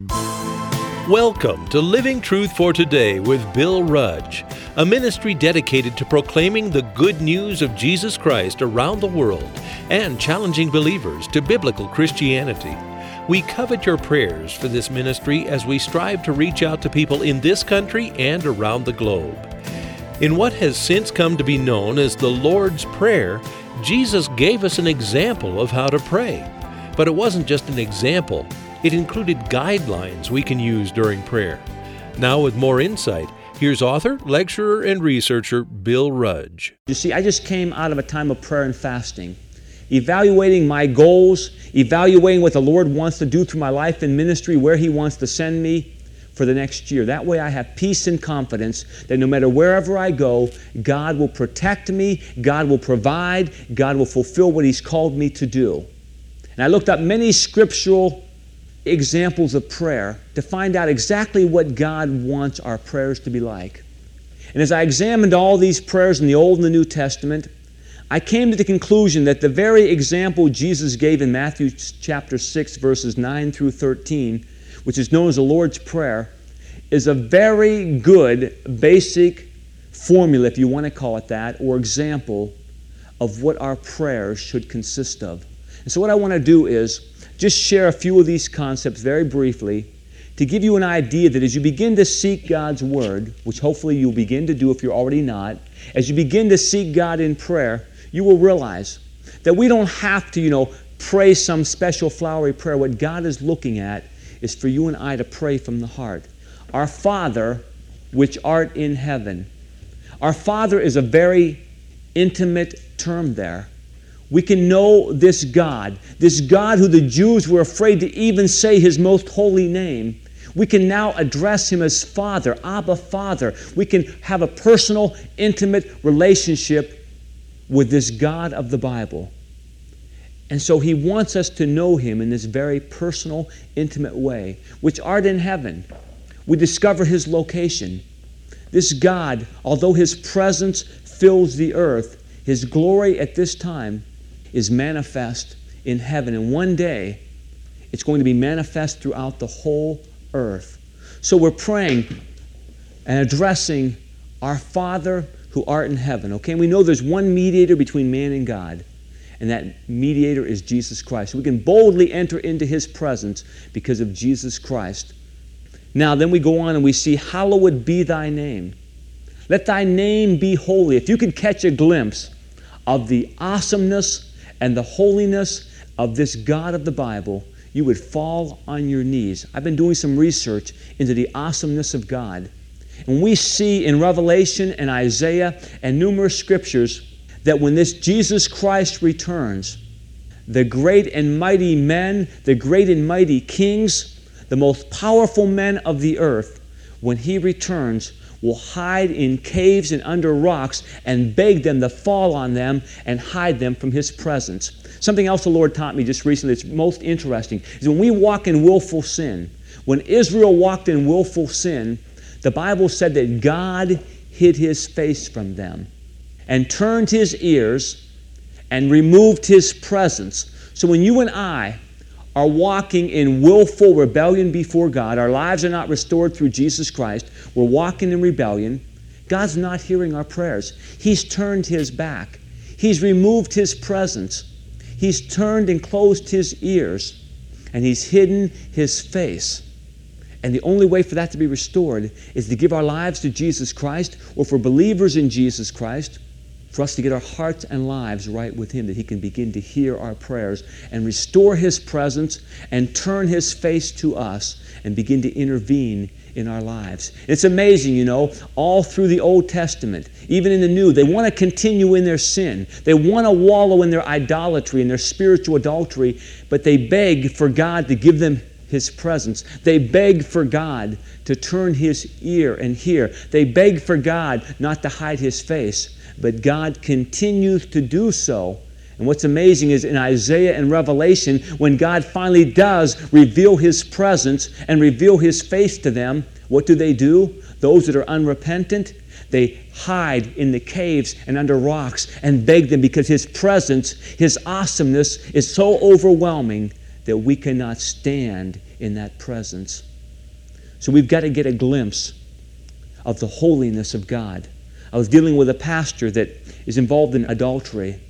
Welcome to Living Truth for Today with Bill Rudge, a ministry dedicated to proclaiming the good news of Jesus Christ around the world and challenging believers to biblical Christianity. We covet your prayers for this ministry as we strive to reach out to people in this country and around the globe. In what has since come to be known as the Lord's Prayer, Jesus gave us an example of how to pray. But it wasn't just an example, it included guidelines we can use during prayer. Now, with more insight, here's author, lecturer, and researcher Bill Rudge. You see, I just came out of a time of prayer and fasting, evaluating my goals, evaluating what the Lord wants to do through my life and ministry, where He wants to send me for the next year. That way, I have peace and confidence that no matter wherever I go, God will protect me, God will provide, God will fulfill what He's called me to do. And I looked up many scriptural examples of prayer to find out exactly what God wants our prayers to be like. And as I examined all these prayers in the Old and the New Testament, I came to the conclusion that the very example Jesus gave in Matthew chapter 6, verses 9 through 13, which is known as the Lord's Prayer, is a very good basic formula, if you want to call it that, or example of what our prayers should consist of. And so, what I want to do is just share a few of these concepts very briefly to give you an idea that as you begin to seek God's Word, which hopefully you'll begin to do if you're already not, as you begin to seek God in prayer, you will realize that we don't have to, you know, pray some special flowery prayer. What God is looking at is for you and I to pray from the heart. Our Father, which art in heaven. Our Father is a very intimate term there we can know this God, this God who the Jews were afraid to even say his most holy name. We can now address him as Father, Abba Father. We can have a personal, intimate relationship with this God of the Bible. And so he wants us to know him in this very personal, intimate way, which art in heaven. We discover his location. This God, although his presence fills the earth, his glory at this time is manifest in heaven. And one day, it's going to be manifest throughout the whole earth. So we're praying and addressing our Father who art in heaven. Okay, and we know there's one mediator between man and God, and that mediator is Jesus Christ. we can boldly enter into his presence because of Jesus Christ. Now, then we go on and we see, Hallowed be thy name. Let thy name be holy. If you could catch a glimpse of the awesomeness and the holiness of this God of the Bible, you would fall on your knees. I've been doing some research into the awesomeness of God. And we see in Revelation and Isaiah and numerous scriptures that when this Jesus Christ returns, the great and mighty men, the great and mighty kings, the most powerful men of the earth, when he returns, will hide in caves and under rocks and beg them to fall on them and hide them from his presence. Something else the Lord taught me just recently that's most interesting is when we walk in willful sin, when Israel walked in willful sin, the Bible said that God hid his face from them and turned his ears and removed his presence. So when you and I are walking in willful rebellion before God, our lives are not restored through Jesus Christ, we're walking in rebellion, God's not hearing our prayers. He's turned his back, He's removed his presence, He's turned and closed his ears, and He's hidden his face. And the only way for that to be restored is to give our lives to Jesus Christ, or for believers in Jesus Christ for us to get our hearts and lives right with Him, that He can begin to hear our prayers and restore His presence and turn His face to us and begin to intervene in our lives. It's amazing, you know, all through the Old Testament, even in the New, they want to continue in their sin. They want to wallow in their idolatry and their spiritual adultery, but they beg for God to give them his presence. They beg for God to turn his ear and hear. They beg for God not to hide his face but God continues to do so. And what's amazing is in Isaiah and Revelation, when God finally does reveal his presence and reveal his face to them, what do they do? Those that are unrepentant, they hide in the caves and under rocks and beg them because his presence, his awesomeness is so overwhelming that we cannot stand in that presence. So we've got to get a glimpse of the holiness of God. I was dealing with a pastor that is involved in adultery.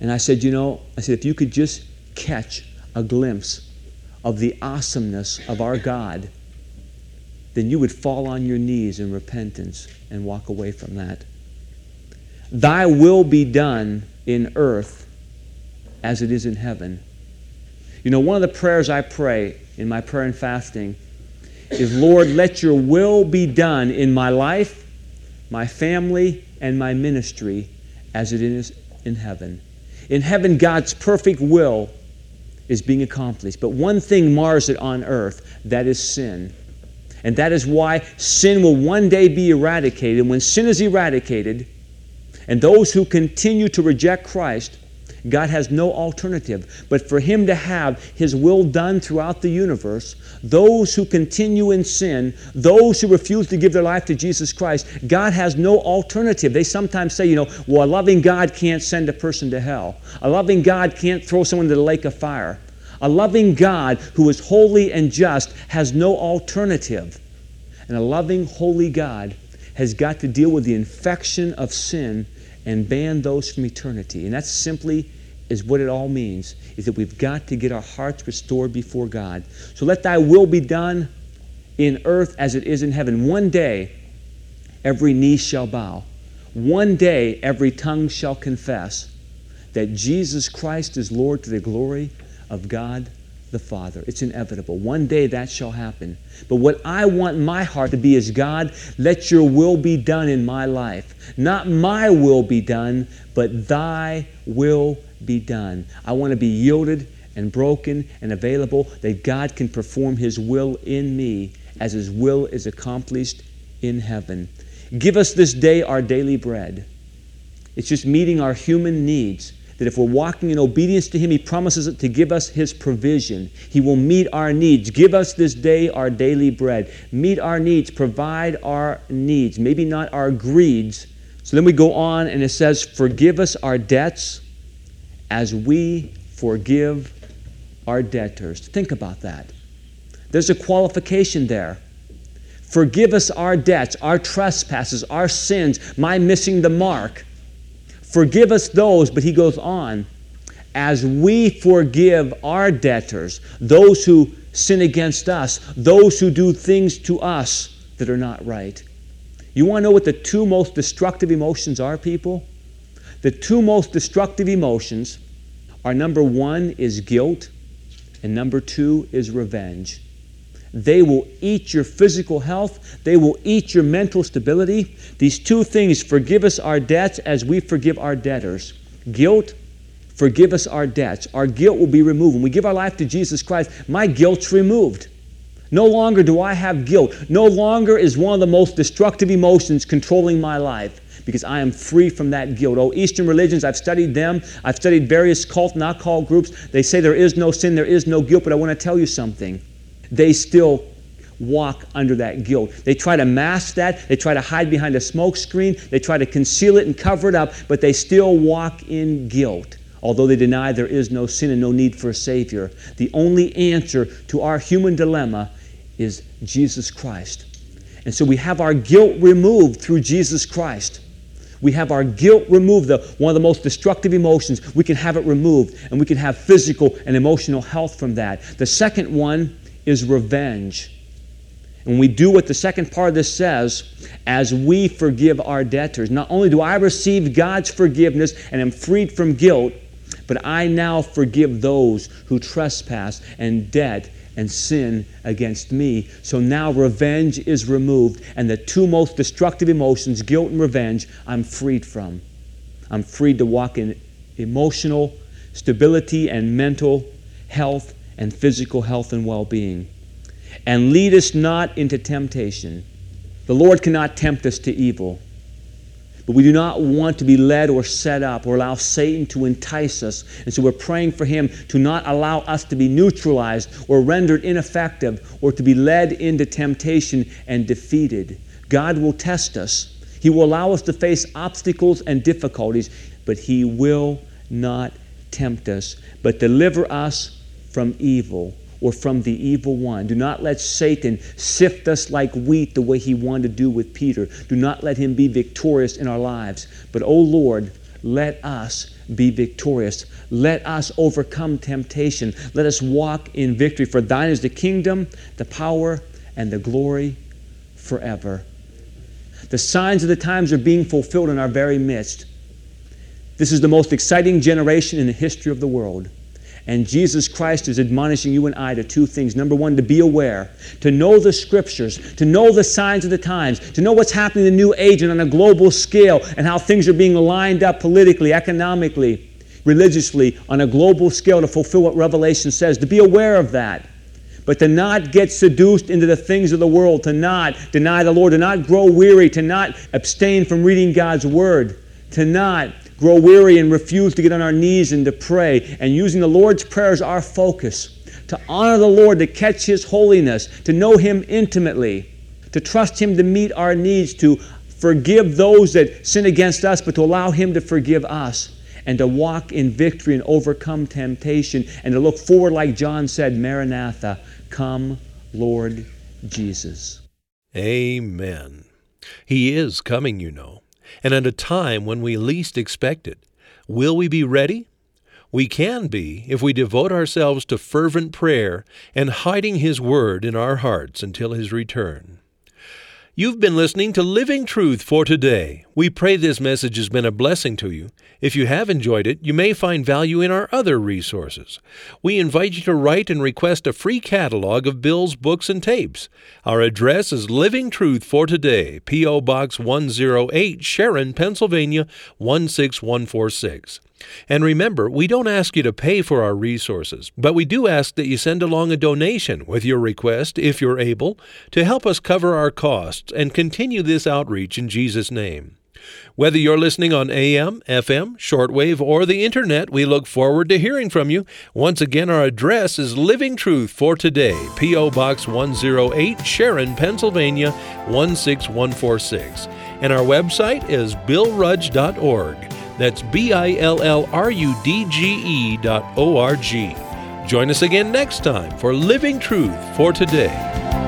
And I said, You know, I said, if you could just catch a glimpse of the awesomeness of our God, then you would fall on your knees in repentance and walk away from that. Thy will be done in earth as it is in heaven. You know, one of the prayers I pray in my prayer and fasting is Lord, let your will be done in my life, my family, and my ministry as it is in heaven. In heaven, God's perfect will is being accomplished. But one thing mars it on earth that is sin. And that is why sin will one day be eradicated. And when sin is eradicated, and those who continue to reject Christ, God has no alternative but for Him to have His will done throughout the universe. Those who continue in sin, those who refuse to give their life to Jesus Christ, God has no alternative. They sometimes say, you know, well, a loving God can't send a person to hell. A loving God can't throw someone into the lake of fire. A loving God who is holy and just has no alternative. And a loving, holy God has got to deal with the infection of sin and ban those from eternity. And that's simply is what it all means, is that we've got to get our hearts restored before God. So let thy will be done in earth as it is in heaven. One day, every knee shall bow. One day, every tongue shall confess that Jesus Christ is Lord to the glory of God the Father. It's inevitable. One day that shall happen. But what I want my heart to be is God, let your will be done in my life. Not my will be done, but thy will be done. I want to be yielded and broken and available that God can perform his will in me as his will is accomplished in heaven. Give us this day our daily bread. It's just meeting our human needs that if we're walking in obedience to Him, He promises to give us His provision. He will meet our needs. Give us this day our daily bread. Meet our needs. Provide our needs. Maybe not our greeds. So then we go on and it says, Forgive us our debts as we forgive our debtors. Think about that. There's a qualification there. Forgive us our debts, our trespasses, our sins, my missing the mark. Forgive us those, but he goes on, as we forgive our debtors, those who sin against us, those who do things to us that are not right. You want to know what the two most destructive emotions are, people? The two most destructive emotions are number one is guilt, and number two is revenge. They will eat your physical health. They will eat your mental stability. These two things forgive us our debts as we forgive our debtors. Guilt, forgive us our debts. Our guilt will be removed. When we give our life to Jesus Christ, my guilt's removed. No longer do I have guilt. No longer is one of the most destructive emotions controlling my life because I am free from that guilt. Oh, Eastern religions, I've studied them. I've studied various cult and occult groups. They say there is no sin, there is no guilt, but I want to tell you something they still walk under that guilt. They try to mask that, they try to hide behind a smoke screen, they try to conceal it and cover it up, but they still walk in guilt. Although they deny there is no sin and no need for a Savior, the only answer to our human dilemma is Jesus Christ. And so we have our guilt removed through Jesus Christ. We have our guilt removed, the, one of the most destructive emotions. We can have it removed, and we can have physical and emotional health from that. The second one is revenge. And we do what the second part of this says, as we forgive our debtors. Not only do I receive God's forgiveness and am freed from guilt, but I now forgive those who trespass and debt and sin against me. So now revenge is removed, and the two most destructive emotions, guilt and revenge, I'm freed from. I'm freed to walk in emotional stability and mental health and physical health and well being. And lead us not into temptation. The Lord cannot tempt us to evil. But we do not want to be led or set up or allow Satan to entice us. And so we're praying for him to not allow us to be neutralized or rendered ineffective or to be led into temptation and defeated. God will test us. He will allow us to face obstacles and difficulties, but he will not tempt us, but deliver us from evil. Or from the evil one. Do not let Satan sift us like wheat the way he wanted to do with Peter. Do not let him be victorious in our lives. But, O oh Lord, let us be victorious. Let us overcome temptation. Let us walk in victory. For thine is the kingdom, the power, and the glory forever. The signs of the times are being fulfilled in our very midst. This is the most exciting generation in the history of the world. And Jesus Christ is admonishing you and I to two things. Number one, to be aware, to know the scriptures, to know the signs of the times, to know what's happening in the new age and on a global scale, and how things are being lined up politically, economically, religiously, on a global scale to fulfill what Revelation says. To be aware of that. But to not get seduced into the things of the world, to not deny the Lord, to not grow weary, to not abstain from reading God's word, to not grow weary and refuse to get on our knees and to pray, and using the Lord's Prayer as our focus, to honor the Lord, to catch His holiness, to know Him intimately, to trust Him to meet our needs, to forgive those that sin against us, but to allow Him to forgive us, and to walk in victory and overcome temptation, and to look forward, like John said, Maranatha, come, Lord Jesus. Amen. He is coming, you know and at a time when we least expect it. Will we be ready? We can be if we devote ourselves to fervent prayer and hiding His Word in our hearts until His return. You've been listening to Living Truth for today. We pray this message has been a blessing to you. If you have enjoyed it, you may find value in our other resources. We invite you to write and request a free catalog of Bill's books and tapes. Our address is Living Truth for Today, P.O. Box 108, Sharon, Pennsylvania 16146. And remember, we don't ask you to pay for our resources, but we do ask that you send along a donation with your request, if you're able, to help us cover our costs and continue this outreach in Jesus' name. Whether you're listening on AM, FM, shortwave, or the Internet, we look forward to hearing from you. Once again, our address is Living Truth for Today, P.O. Box 108, Sharon, Pennsylvania 16146. And our website is billrudge.org. That's B I L L R U D G E dot O R G. Join us again next time for Living Truth for Today.